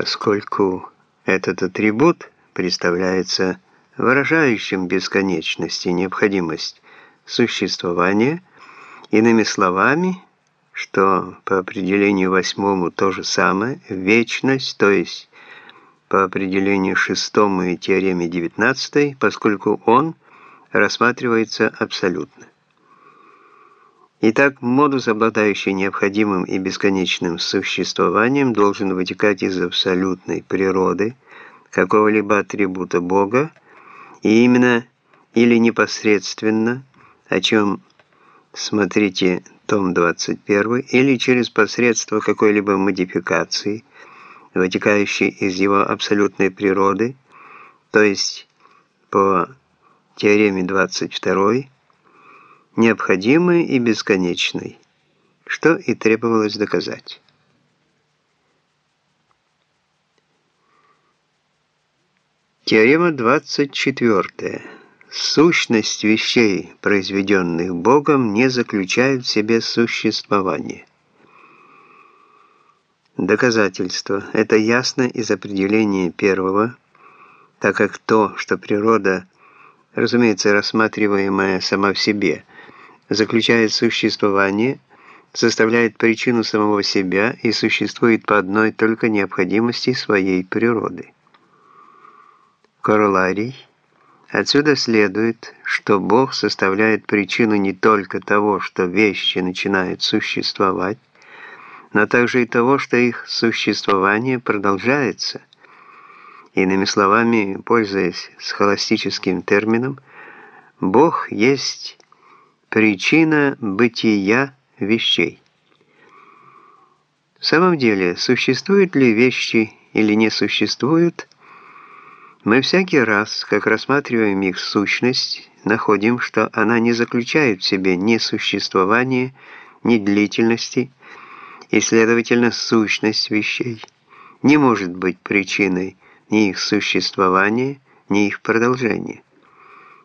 поскольку этот атрибут представляется выражающим бесконечность и необходимость существования, иными словами, что по определению восьмому то же самое, вечность, то есть по определению шестому и теореме девятнадцатой, поскольку он рассматривается абсолютно. Итак, модус, обладающий необходимым и бесконечным существованием, должен вытекать из абсолютной природы какого-либо атрибута Бога, и именно или непосредственно, о чем смотрите том 21, или через посредство какой-либо модификации, вытекающей из его абсолютной природы, то есть по теореме 22, необходимой и бесконечной, что и требовалось доказать. Теорема 24. Сущность вещей, произведенных Богом, не заключает в себе существование. Доказательство. Это ясно из определения первого, так как то, что природа, разумеется, рассматриваемая сама в себе, заключает существование, составляет причину самого себя и существует по одной только необходимости своей природы. Короларий. Отсюда следует, что Бог составляет причину не только того, что вещи начинают существовать, но также и того, что их существование продолжается. Иными словами, пользуясь схоластическим термином, Бог есть Причина бытия вещей. В самом деле, существуют ли вещи или не существуют, мы всякий раз, как рассматриваем их сущность, находим, что она не заключает в себе ни существования, ни длительности, и, следовательно, сущность вещей не может быть причиной ни их существования, ни их продолжения.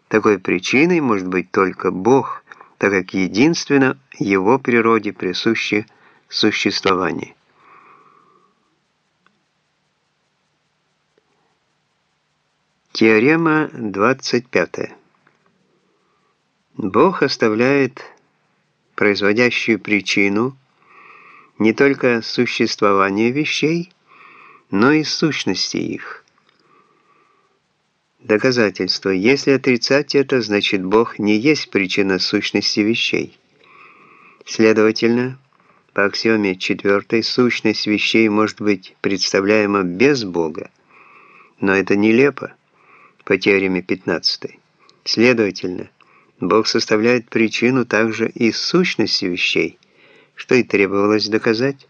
Такой причиной может быть только Бог – так как единственно его природе присуще существование. Теорема 25. Бог оставляет производящую причину не только существования вещей, но и сущности их. Доказательство. Если отрицать это, значит Бог не есть причина сущности вещей. Следовательно, по аксиоме четвертой, сущность вещей может быть представляема без Бога. Но это нелепо по теореме 15. Следовательно, Бог составляет причину также и сущности вещей, что и требовалось доказать.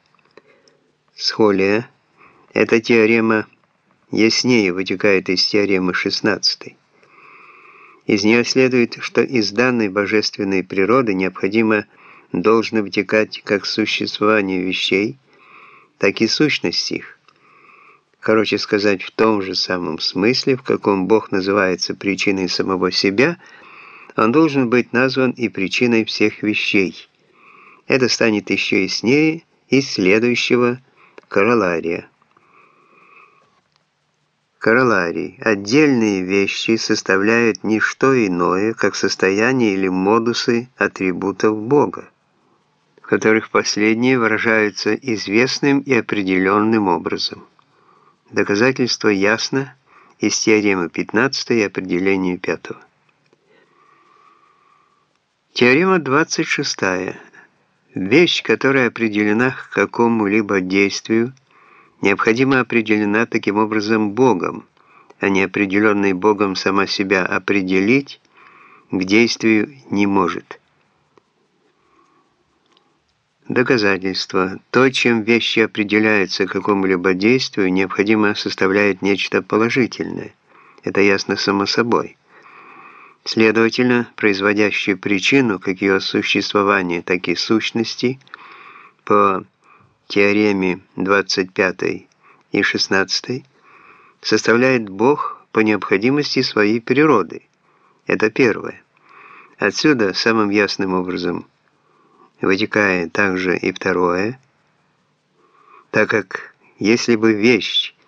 Схолия – это теорема яснее вытекает из теоремы 16. Из нее следует, что из данной божественной природы необходимо должно вытекать как существование вещей, так и сущность их. Короче сказать, в том же самом смысле, в каком Бог называется причиной самого себя, он должен быть назван и причиной всех вещей. Это станет еще яснее из следующего королария. Короларий. Отдельные вещи составляют не что иное, как состояние или модусы атрибутов Бога, в которых последние выражаются известным и определенным образом. Доказательство ясно из теоремы 15 и определения 5. Теорема 26. Вещь, которая определена к какому-либо действию, необходимо определена таким образом Богом, а не определенной Богом сама себя определить к действию не может. Доказательство. То, чем вещи определяются какому-либо действию, необходимо составляет нечто положительное. Это ясно само собой. Следовательно, производящую причину как ее существования, так и сущности по теореме 25 и 16 составляет Бог по необходимости своей природы. Это первое. Отсюда самым ясным образом вытекает также и второе, так как если бы вещь